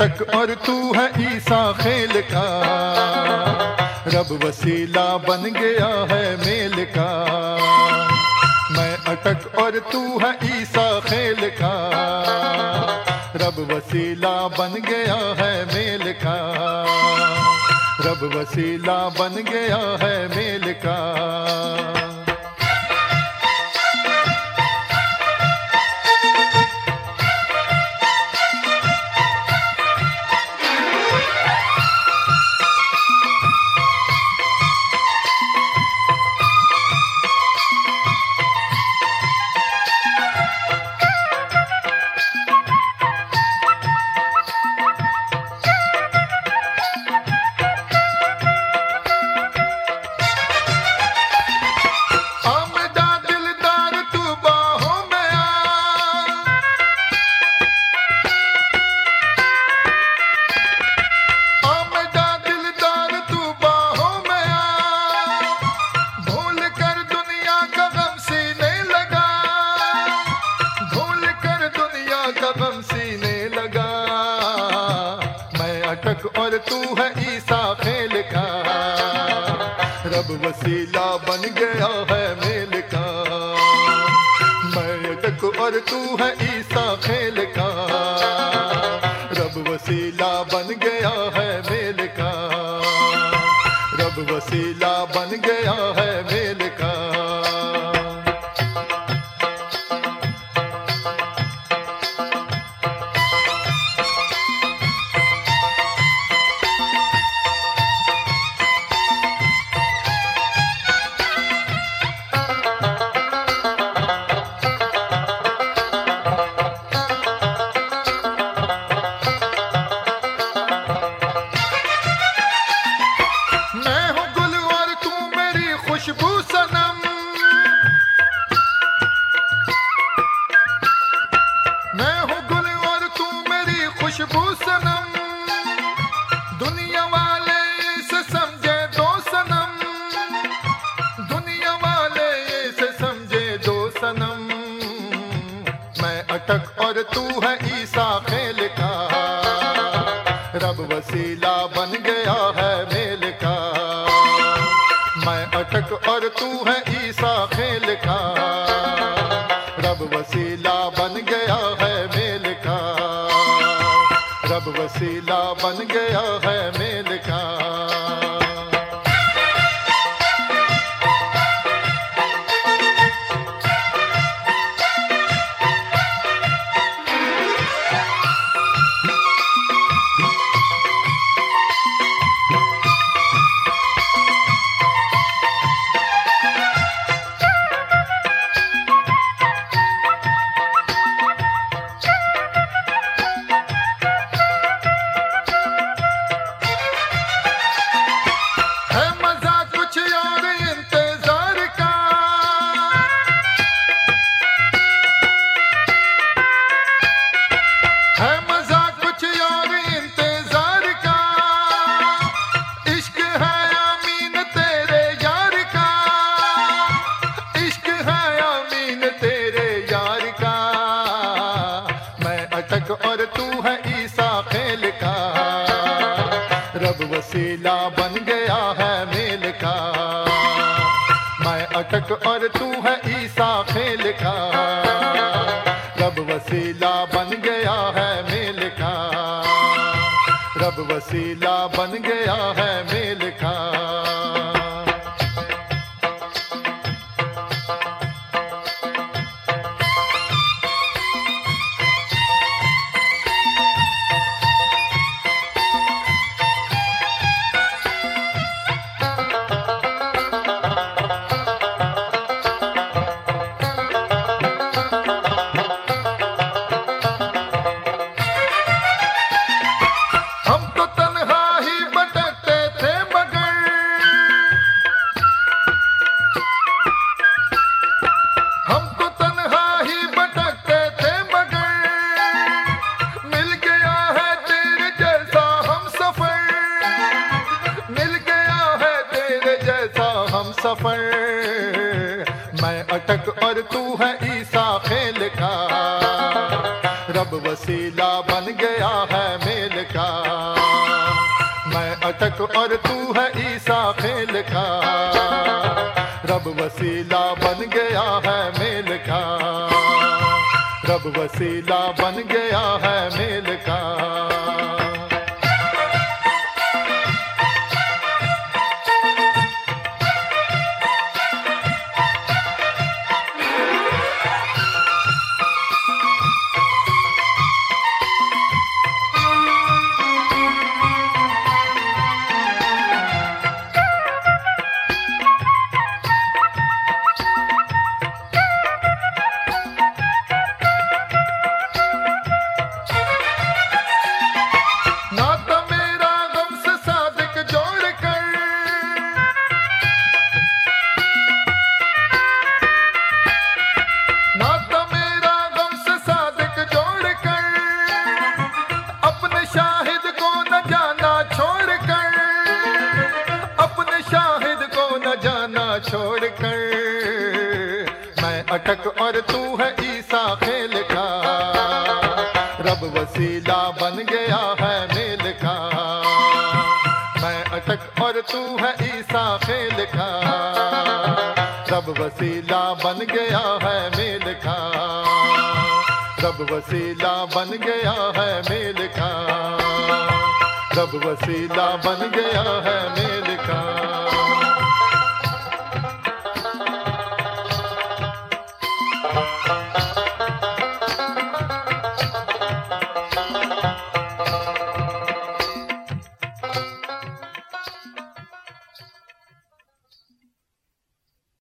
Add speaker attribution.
Speaker 1: अटक और तू है ईसा खेल का। रब वसीला बन गया है मेल का। मैं अटक और तू है ईसा खेल का। रब वसीला बन गया है मेल का। रब वसीला बन गया है मेल का। मैं और तू है ईसा खेल का। रब वसीला बन गया है मेल का। मैं और तू है ईसा खेल का। रब वसीला बन गया है मेल का। रब वसीला बन गया है मेल का। मैं अटक और तू है ईसा खेल का। रब वसीला बन गया है मेल का। मैं अटक और तू है ईसा खेल का। रब वसीला बन गया है मेल का। रब वसीला बन गया है मेल का। मैं और तू है ईसा खेल का रब वसीला बन गया है मेल का रब वसीला बन गया है सफ़र। मैं अटक और तू है ईसा खेल का। रब वसीला बन गया है मेल का। मैं अटक और तू है ईसा खेल का। रब वसीला बन गया है मेल का। रब वसीला बन गया है मेल का। तू है ईसा खेल का। रब वसीला बन गया है मेल का। मैं अटक और तू है ईसा खेल का। रब वसीला बन गया है मेल का। रब वसीला बन गया है मेल का। रब वसीला बन गया है मेल का।